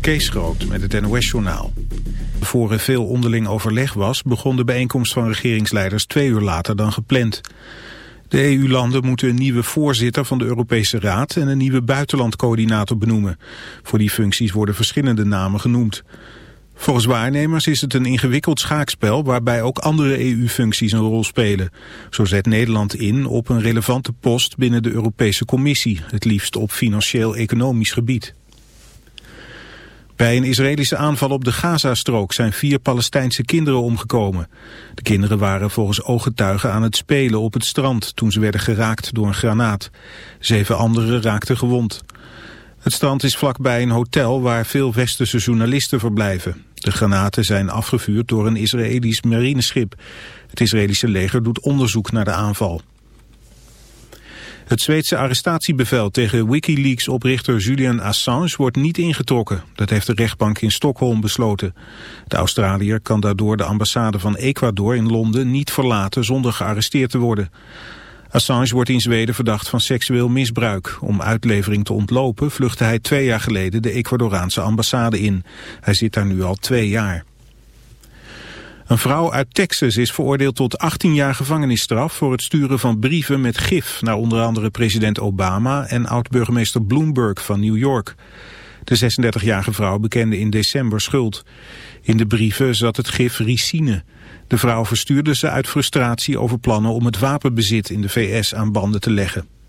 Kees Groot met het NOS-journaal. Voor er veel onderling overleg was, begon de bijeenkomst van regeringsleiders twee uur later dan gepland. De EU-landen moeten een nieuwe voorzitter van de Europese Raad en een nieuwe buitenlandcoördinator benoemen. Voor die functies worden verschillende namen genoemd. Volgens waarnemers is het een ingewikkeld schaakspel waarbij ook andere EU-functies een rol spelen. Zo zet Nederland in op een relevante post binnen de Europese Commissie, het liefst op financieel-economisch gebied. Bij een Israëlische aanval op de Gazastrook zijn vier Palestijnse kinderen omgekomen. De kinderen waren volgens ooggetuigen aan het spelen op het strand toen ze werden geraakt door een granaat. Zeven anderen raakten gewond. Het strand is vlakbij een hotel waar veel westerse journalisten verblijven. De granaten zijn afgevuurd door een Israëlisch marineschip. Het Israëlische leger doet onderzoek naar de aanval. Het Zweedse arrestatiebevel tegen Wikileaks-oprichter Julian Assange wordt niet ingetrokken. Dat heeft de rechtbank in Stockholm besloten. De Australiër kan daardoor de ambassade van Ecuador in Londen niet verlaten zonder gearresteerd te worden. Assange wordt in Zweden verdacht van seksueel misbruik. Om uitlevering te ontlopen vluchtte hij twee jaar geleden de Ecuadoraanse ambassade in. Hij zit daar nu al twee jaar. Een vrouw uit Texas is veroordeeld tot 18 jaar gevangenisstraf voor het sturen van brieven met gif naar onder andere president Obama en oud-burgemeester Bloomberg van New York. De 36-jarige vrouw bekende in december schuld. In de brieven zat het gif ricine. De vrouw verstuurde ze uit frustratie over plannen om het wapenbezit in de VS aan banden te leggen.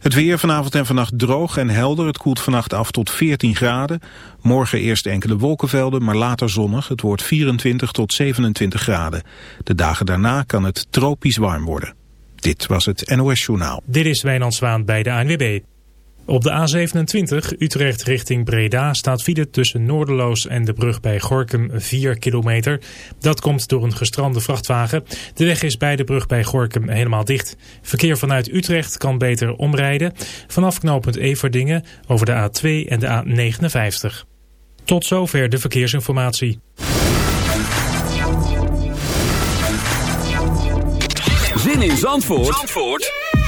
Het weer vanavond en vannacht droog en helder. Het koelt vannacht af tot 14 graden. Morgen eerst enkele wolkenvelden, maar later zonnig. Het wordt 24 tot 27 graden. De dagen daarna kan het tropisch warm worden. Dit was het NOS Journaal. Dit is Wijnand Zwaan bij de ANWB. Op de A27 Utrecht richting Breda staat file tussen Noorderloos en de brug bij Gorkum 4 kilometer. Dat komt door een gestrande vrachtwagen. De weg is bij de brug bij Gorkum helemaal dicht. Verkeer vanuit Utrecht kan beter omrijden vanaf knooppunt Everdingen over de A2 en de A59. Tot zover de verkeersinformatie. Zin in Zandvoort, Zandvoort?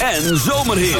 en zomerhit.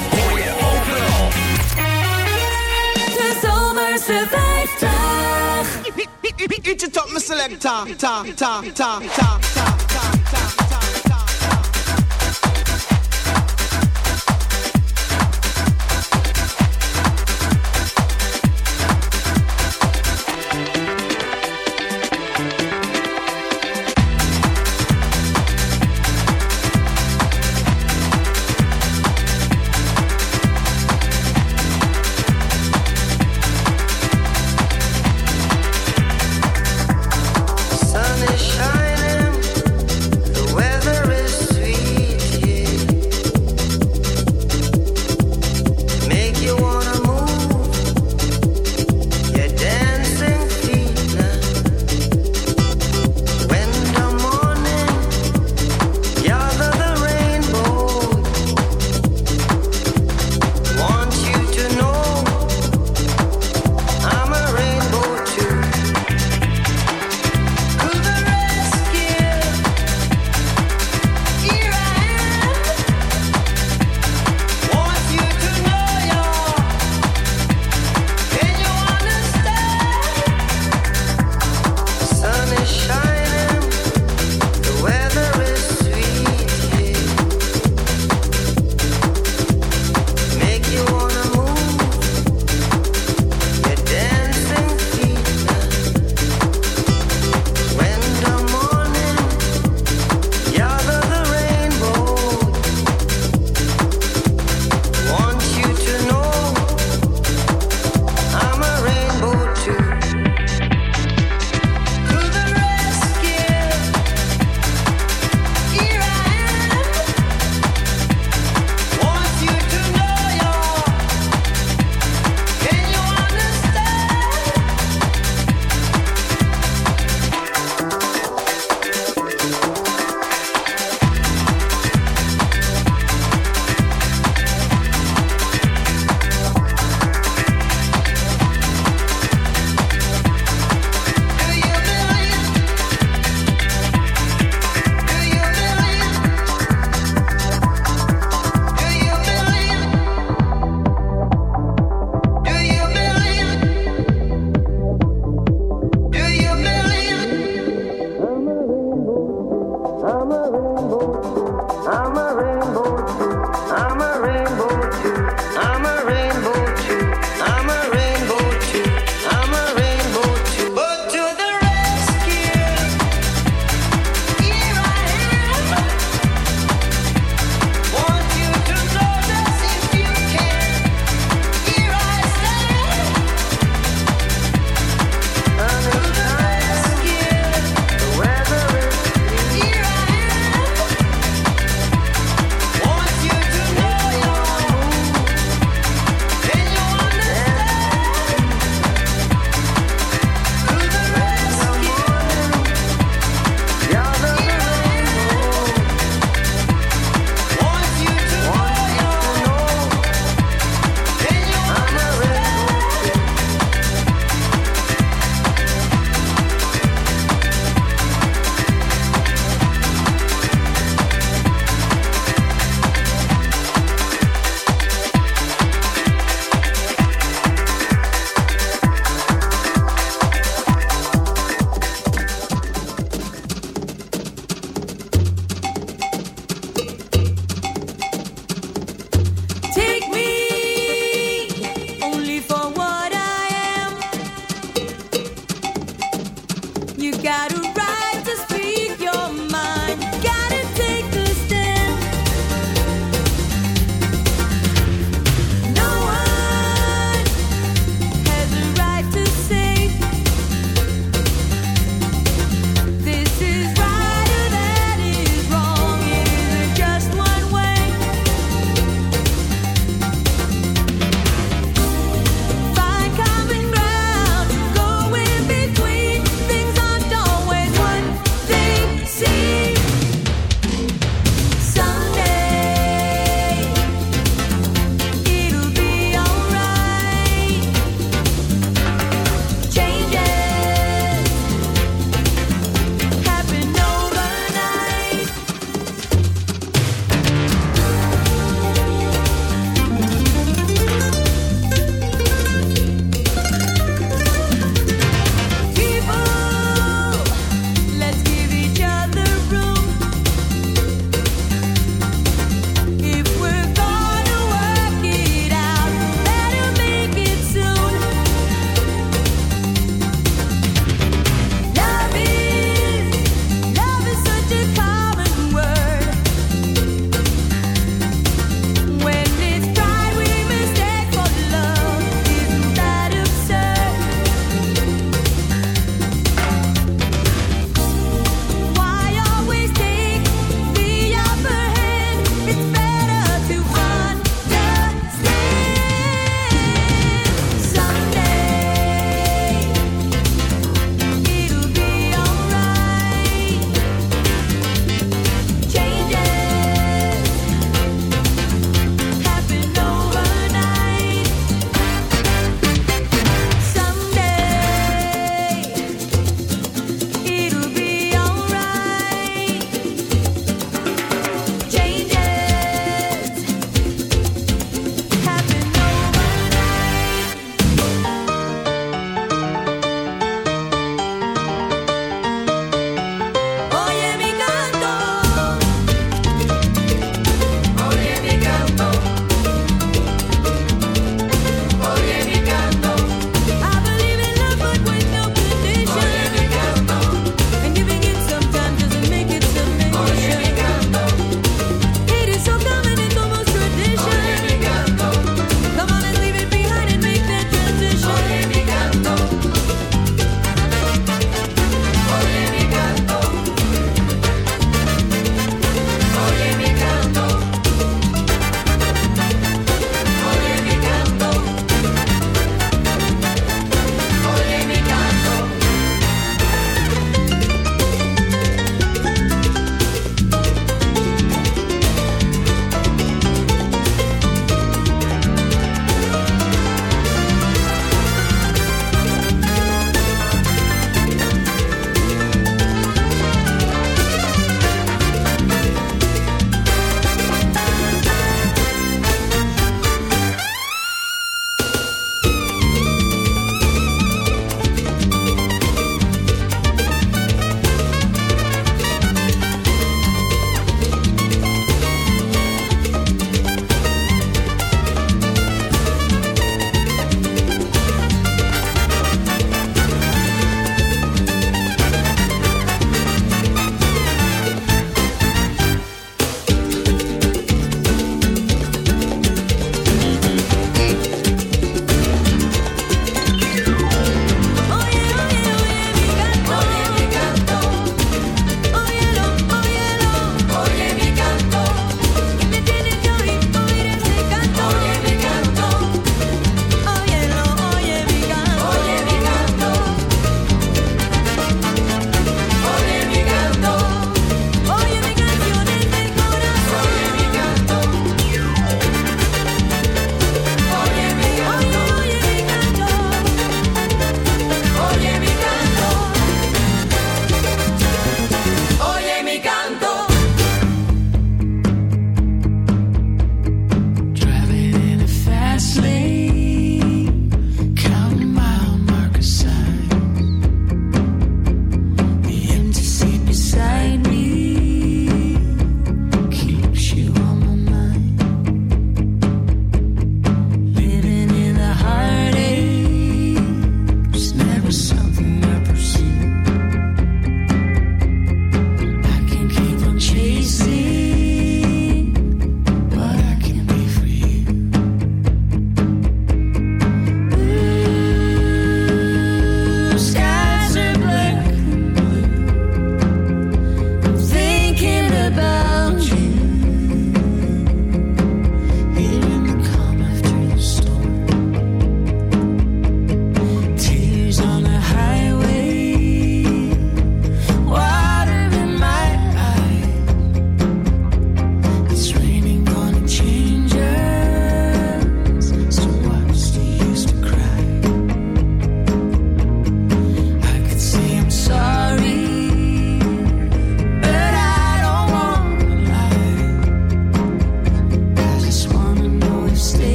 it up, my selector. Ta, ta, ta, ta, ta.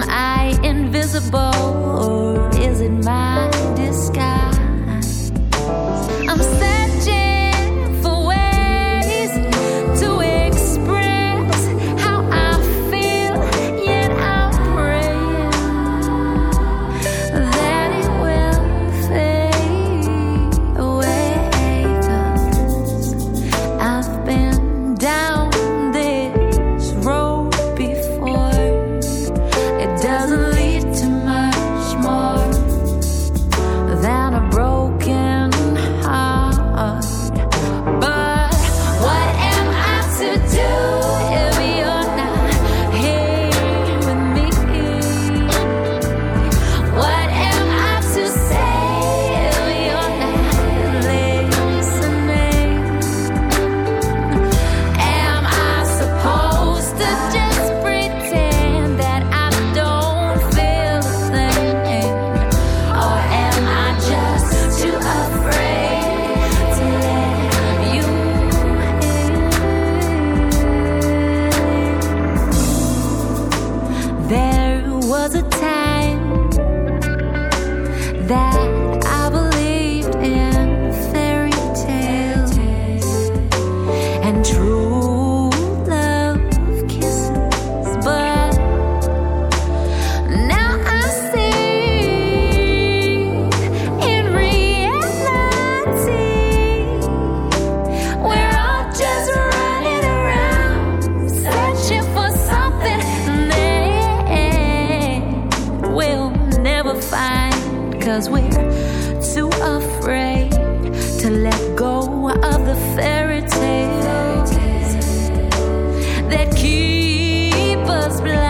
Am I invisible or is it my disguise? of the Fairy tales that keep us blind.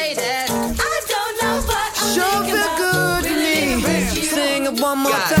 one more time.